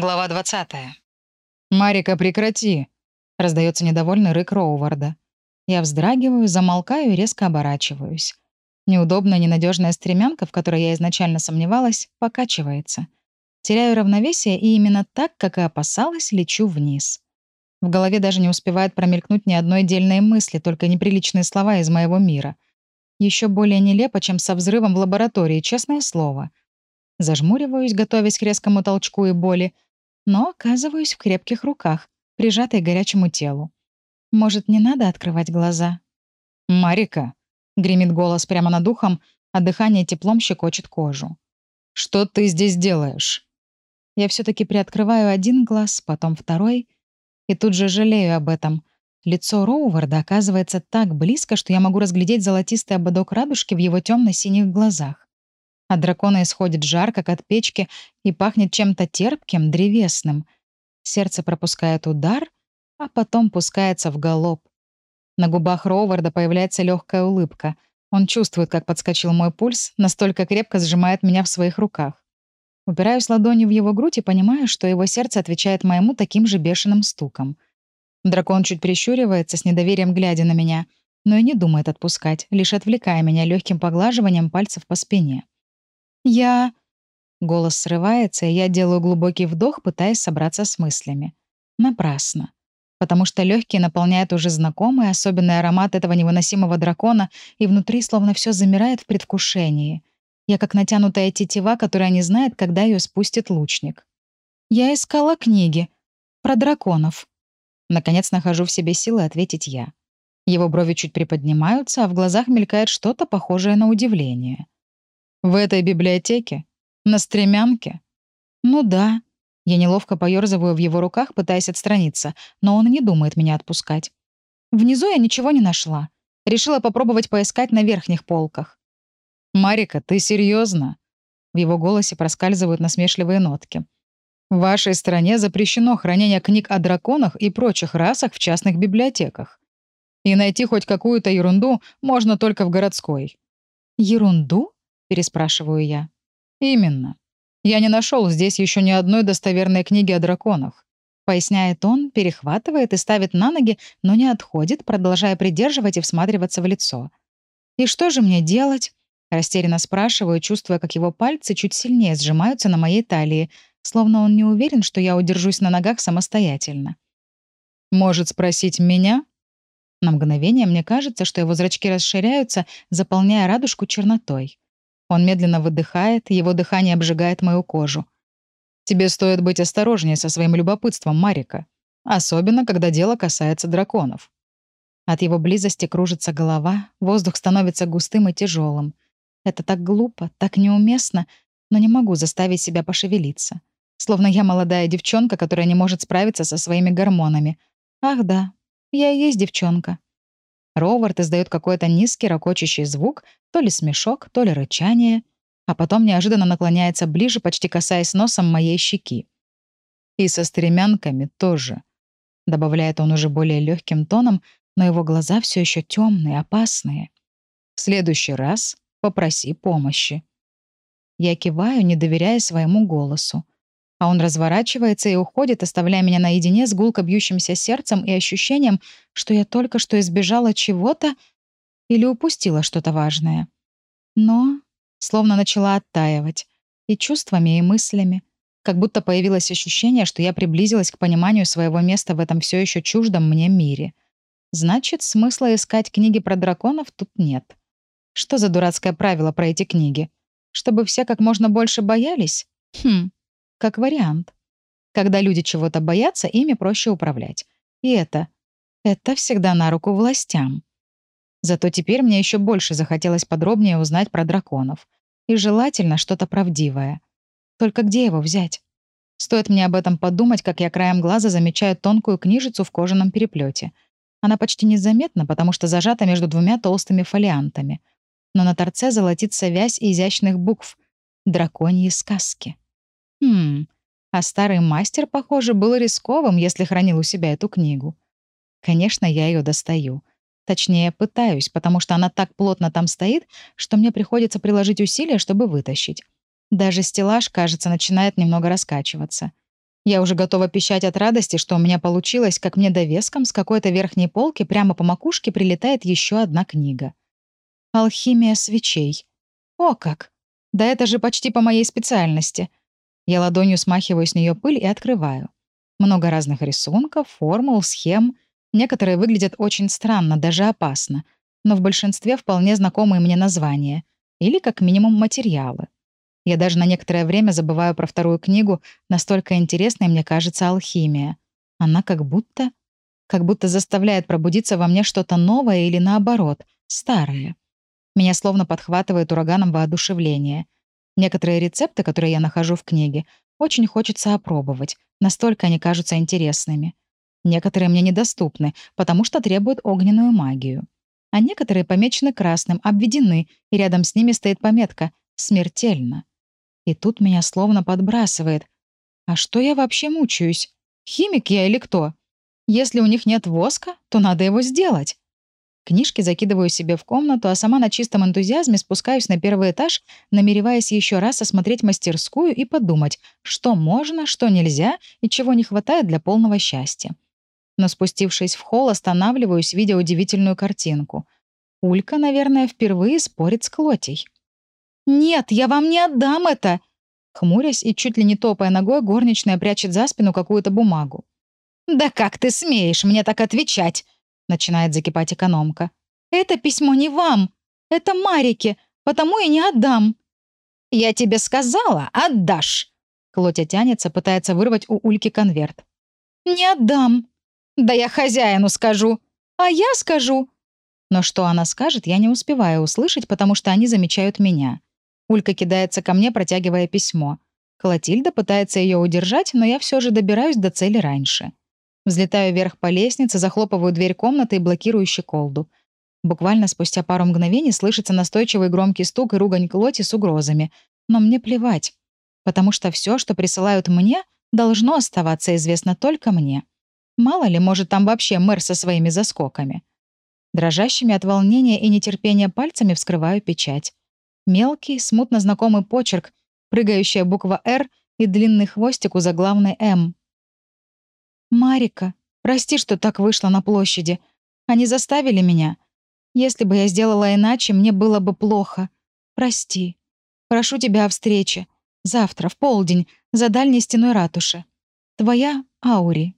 Глава 20. «Марика, прекрати!» — раздается недовольный рык Роуварда. Я вздрагиваю, замолкаю и резко оборачиваюсь. Неудобная ненадежная стремянка, в которой я изначально сомневалась, покачивается. Теряю равновесие и именно так, как и опасалась, лечу вниз. В голове даже не успевает промелькнуть ни одной дельной мысли, только неприличные слова из моего мира. Еще более нелепо, чем со взрывом в лаборатории, честное слово — Зажмуриваюсь, готовясь к резкому толчку и боли, но оказываюсь в крепких руках, прижатой к горячему телу. Может, не надо открывать глаза? «Марика!» — гремит голос прямо над ухом, а дыхание теплом щекочет кожу. «Что ты здесь делаешь?» Я все таки приоткрываю один глаз, потом второй, и тут же жалею об этом. Лицо Роуварда оказывается так близко, что я могу разглядеть золотистый ободок радужки в его темно синих глазах. От дракона исходит жар, как от печки, и пахнет чем-то терпким, древесным. Сердце пропускает удар, а потом пускается в галоп. На губах Роуварда появляется легкая улыбка. Он чувствует, как подскочил мой пульс, настолько крепко сжимает меня в своих руках. Упираюсь ладонью в его грудь и понимаю, что его сердце отвечает моему таким же бешеным стуком. Дракон чуть прищуривается, с недоверием глядя на меня, но и не думает отпускать, лишь отвлекая меня легким поглаживанием пальцев по спине. «Я...» Голос срывается, и я делаю глубокий вдох, пытаясь собраться с мыслями. Напрасно. Потому что легкие наполняют уже знакомый особенный аромат этого невыносимого дракона, и внутри словно все замирает в предвкушении. Я как натянутая тетива, которая не знает, когда ее спустит лучник. Я искала книги. Про драконов. Наконец нахожу в себе силы ответить я. Его брови чуть приподнимаются, а в глазах мелькает что-то похожее на удивление. В этой библиотеке? На стремянке? Ну да. Я неловко поёрзываю в его руках, пытаясь отстраниться, но он не думает меня отпускать. Внизу я ничего не нашла. Решила попробовать поискать на верхних полках. «Марика, ты серьезно? В его голосе проскальзывают насмешливые нотки. В вашей стране запрещено хранение книг о драконах и прочих расах в частных библиотеках. И найти хоть какую-то ерунду можно только в городской. Ерунду? Переспрашиваю я. Именно. Я не нашел здесь еще ни одной достоверной книги о драконах. Поясняет он, перехватывает и ставит на ноги, но не отходит, продолжая придерживать и всматриваться в лицо. «И что же мне делать?» Растерянно спрашиваю, чувствуя, как его пальцы чуть сильнее сжимаются на моей талии, словно он не уверен, что я удержусь на ногах самостоятельно. «Может спросить меня?» На мгновение мне кажется, что его зрачки расширяются, заполняя радужку чернотой. Он медленно выдыхает, его дыхание обжигает мою кожу. Тебе стоит быть осторожнее со своим любопытством, Марика. Особенно, когда дело касается драконов. От его близости кружится голова, воздух становится густым и тяжелым. Это так глупо, так неуместно, но не могу заставить себя пошевелиться. Словно я молодая девчонка, которая не может справиться со своими гормонами. Ах да, я и есть девчонка. Ровард издает какой-то низкий ракочущий звук, то ли смешок, то ли рычание, а потом неожиданно наклоняется ближе, почти касаясь носом моей щеки. «И со стремянками тоже», — добавляет он уже более легким тоном, но его глаза все еще темные, опасные. «В следующий раз попроси помощи». Я киваю, не доверяя своему голосу а он разворачивается и уходит, оставляя меня наедине с гулко бьющимся сердцем и ощущением, что я только что избежала чего-то или упустила что-то важное. Но словно начала оттаивать и чувствами, и мыслями, как будто появилось ощущение, что я приблизилась к пониманию своего места в этом все еще чуждом мне мире. Значит, смысла искать книги про драконов тут нет. Что за дурацкое правило про эти книги? Чтобы все как можно больше боялись? Хм, как вариант. Когда люди чего-то боятся, ими проще управлять. И это... Это всегда на руку властям. Зато теперь мне еще больше захотелось подробнее узнать про драконов. И желательно что-то правдивое. Только где его взять? Стоит мне об этом подумать, как я краем глаза замечаю тонкую книжицу в кожаном переплете. Она почти незаметна, потому что зажата между двумя толстыми фолиантами. Но на торце золотится вязь изящных букв. Драконьи сказки. Хм, а старый мастер, похоже, был рисковым, если хранил у себя эту книгу. Конечно, я ее достаю. Точнее, пытаюсь, потому что она так плотно там стоит, что мне приходится приложить усилия, чтобы вытащить. Даже стеллаж, кажется, начинает немного раскачиваться. Я уже готова пищать от радости, что у меня получилось, как мне довеском с какой-то верхней полки прямо по макушке прилетает еще одна книга. «Алхимия свечей». О как! Да это же почти по моей специальности. Я ладонью смахиваю с нее пыль и открываю. Много разных рисунков, формул, схем. Некоторые выглядят очень странно, даже опасно. Но в большинстве вполне знакомые мне названия. Или, как минимум, материалы. Я даже на некоторое время забываю про вторую книгу, настолько интересной мне кажется алхимия. Она как будто... как будто заставляет пробудиться во мне что-то новое или наоборот, старое. Меня словно подхватывает ураганом воодушевление — Некоторые рецепты, которые я нахожу в книге, очень хочется опробовать, настолько они кажутся интересными. Некоторые мне недоступны, потому что требуют огненную магию. А некоторые помечены красным, обведены, и рядом с ними стоит пометка «Смертельно». И тут меня словно подбрасывает. А что я вообще мучаюсь? Химик я или кто? Если у них нет воска, то надо его сделать. Книжки закидываю себе в комнату, а сама на чистом энтузиазме спускаюсь на первый этаж, намереваясь еще раз осмотреть мастерскую и подумать, что можно, что нельзя и чего не хватает для полного счастья. Но спустившись в холл, останавливаюсь, видя удивительную картинку. Улька, наверное, впервые спорит с Клотей. «Нет, я вам не отдам это!» Хмурясь и чуть ли не топая ногой, горничная прячет за спину какую-то бумагу. «Да как ты смеешь мне так отвечать?» Начинает закипать экономка. «Это письмо не вам. Это Марике, потому и не отдам». «Я тебе сказала, отдашь». Клотя тянется, пытается вырвать у Ульки конверт. «Не отдам». «Да я хозяину скажу». «А я скажу». Но что она скажет, я не успеваю услышать, потому что они замечают меня. Улька кидается ко мне, протягивая письмо. Клотильда пытается ее удержать, но я все же добираюсь до цели раньше. Взлетаю вверх по лестнице, захлопываю дверь комнаты и блокирую щеколду. Буквально спустя пару мгновений слышится настойчивый громкий стук и ругань Клоти с угрозами. Но мне плевать. Потому что все, что присылают мне, должно оставаться известно только мне. Мало ли, может, там вообще мэр со своими заскоками. Дрожащими от волнения и нетерпения пальцами вскрываю печать. Мелкий, смутно знакомый почерк, прыгающая буква «Р» и длинный хвостик у заглавной «М». «Марика, прости, что так вышло на площади. Они заставили меня. Если бы я сделала иначе, мне было бы плохо. Прости. Прошу тебя о встрече. Завтра, в полдень, за дальней стеной ратуши. Твоя Аури».